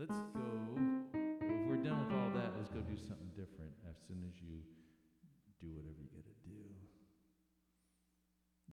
Let's go. If we're done with all that, let's go do something different as soon as you do whatever you get to do.